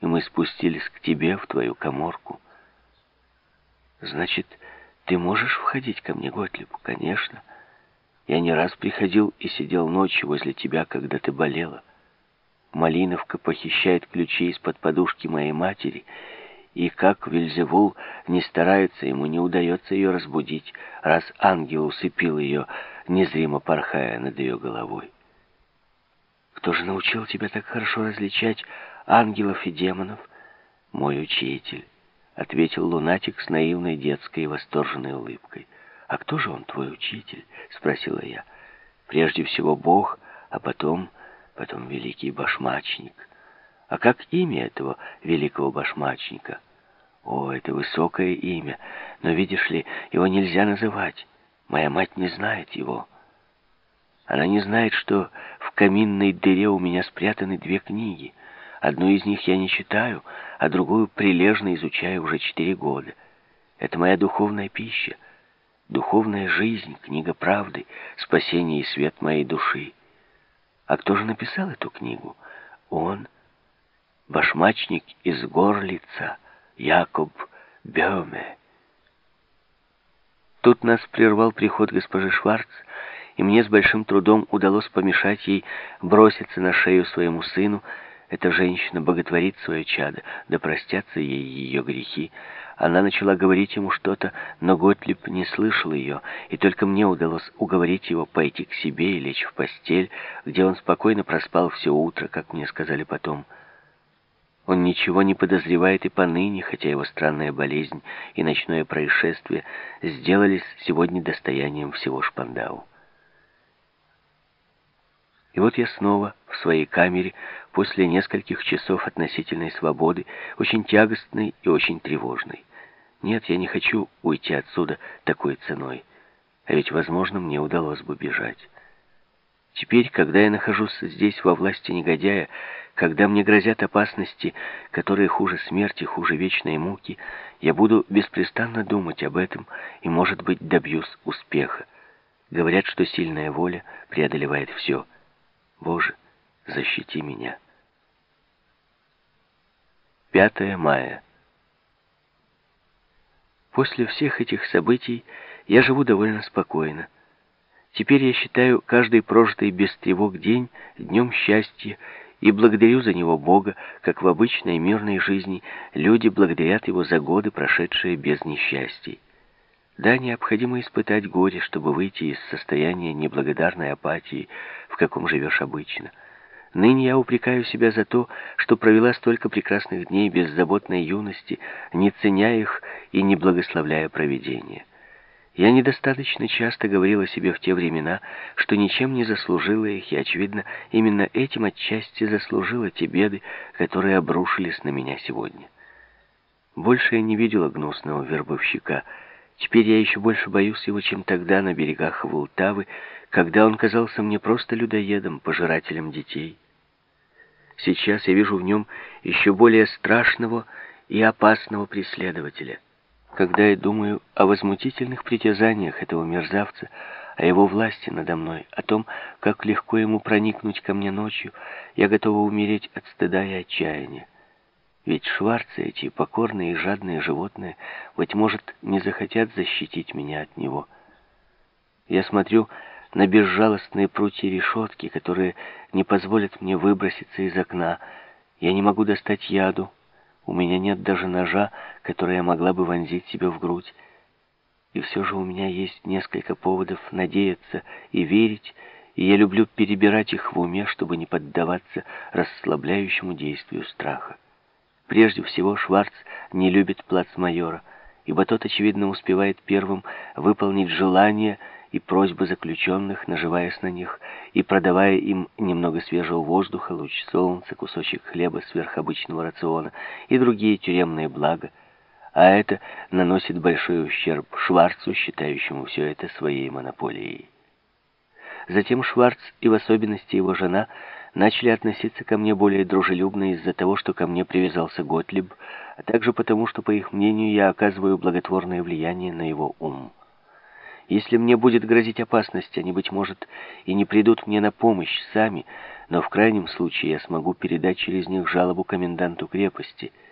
и мы спустились к тебе в твою коморку. Значит, ты можешь входить ко мне, Готлиб? Конечно. Я не раз приходил и сидел ночью возле тебя, когда ты болела. Малиновка похищает ключи из-под подушки моей матери, и как Вильзевул не старается, ему не удается ее разбудить, раз ангел усыпил ее, незримо порхая над ее головой. Кто же научил тебя так хорошо различать ангелов и демонов? Мой учитель, — ответил лунатик с наивной детской восторженной улыбкой. «А кто же он, твой учитель?» — спросила я. «Прежде всего Бог, а потом, потом великий башмачник. А как имя этого великого башмачника?» «О, это высокое имя, но, видишь ли, его нельзя называть. Моя мать не знает его». Она не знает, что в каминной дыре у меня спрятаны две книги. Одну из них я не читаю, а другую прилежно изучаю уже четыре года. Это моя духовная пища, духовная жизнь, книга правды, спасение и свет моей души. А кто же написал эту книгу? Он, башмачник из Горлица, Якоб Бёме. Тут нас прервал приход госпожи Шварц, и мне с большим трудом удалось помешать ей броситься на шею своему сыну. Эта женщина боготворит свое чадо, да простятся ей ее грехи. Она начала говорить ему что-то, но Готлиб не слышал ее, и только мне удалось уговорить его пойти к себе и лечь в постель, где он спокойно проспал все утро, как мне сказали потом. Он ничего не подозревает и поныне, хотя его странная болезнь и ночное происшествие сделались сегодня достоянием всего Шпандау. И вот я снова в своей камере после нескольких часов относительной свободы, очень тягостной и очень тревожной. Нет, я не хочу уйти отсюда такой ценой. А ведь, возможно, мне удалось бы бежать. Теперь, когда я нахожусь здесь во власти негодяя, когда мне грозят опасности, которые хуже смерти, хуже вечной муки, я буду беспрестанно думать об этом и, может быть, добьюсь успеха. Говорят, что сильная воля преодолевает все — Боже, защити меня. 5 мая. После всех этих событий я живу довольно спокойно. Теперь я считаю каждый прожитый без тревог день днем счастья и благодарю за него Бога, как в обычной мирной жизни люди благодарят Его за годы, прошедшие без несчастий. Да, необходимо испытать горе, чтобы выйти из состояния неблагодарной апатии, в каком живешь обычно. Ныне я упрекаю себя за то, что провела столько прекрасных дней беззаботной юности, не ценя их и не благословляя провидение. Я недостаточно часто говорила себе в те времена, что ничем не заслужила их, и, очевидно, именно этим отчасти заслужила те беды, которые обрушились на меня сегодня. Больше я не видела гнусного вербовщика — Теперь я еще больше боюсь его, чем тогда на берегах Волтавы, когда он казался мне просто людоедом, пожирателем детей. Сейчас я вижу в нем еще более страшного и опасного преследователя. Когда я думаю о возмутительных притязаниях этого мерзавца, о его власти надо мной, о том, как легко ему проникнуть ко мне ночью, я готова умереть от стыда и отчаяния. Ведь шварцы, эти покорные и жадные животные, быть может, не захотят защитить меня от него. Я смотрю на безжалостные прутья решетки, которые не позволят мне выброситься из окна. Я не могу достать яду. У меня нет даже ножа, который я могла бы вонзить себе в грудь. И все же у меня есть несколько поводов надеяться и верить, и я люблю перебирать их в уме, чтобы не поддаваться расслабляющему действию страха. Прежде всего, Шварц не любит плацмайора, ибо тот, очевидно, успевает первым выполнить желания и просьбы заключенных, наживаясь на них, и продавая им немного свежего воздуха, луч солнца, кусочек хлеба сверхобычного рациона и другие тюремные блага, а это наносит большой ущерб Шварцу, считающему все это своей монополией. Затем Шварц, и в особенности его жена, начали относиться ко мне более дружелюбно из-за того, что ко мне привязался Готлиб, а также потому, что, по их мнению, я оказываю благотворное влияние на его ум. Если мне будет грозить опасность, они, быть может, и не придут мне на помощь сами, но в крайнем случае я смогу передать через них жалобу коменданту крепости —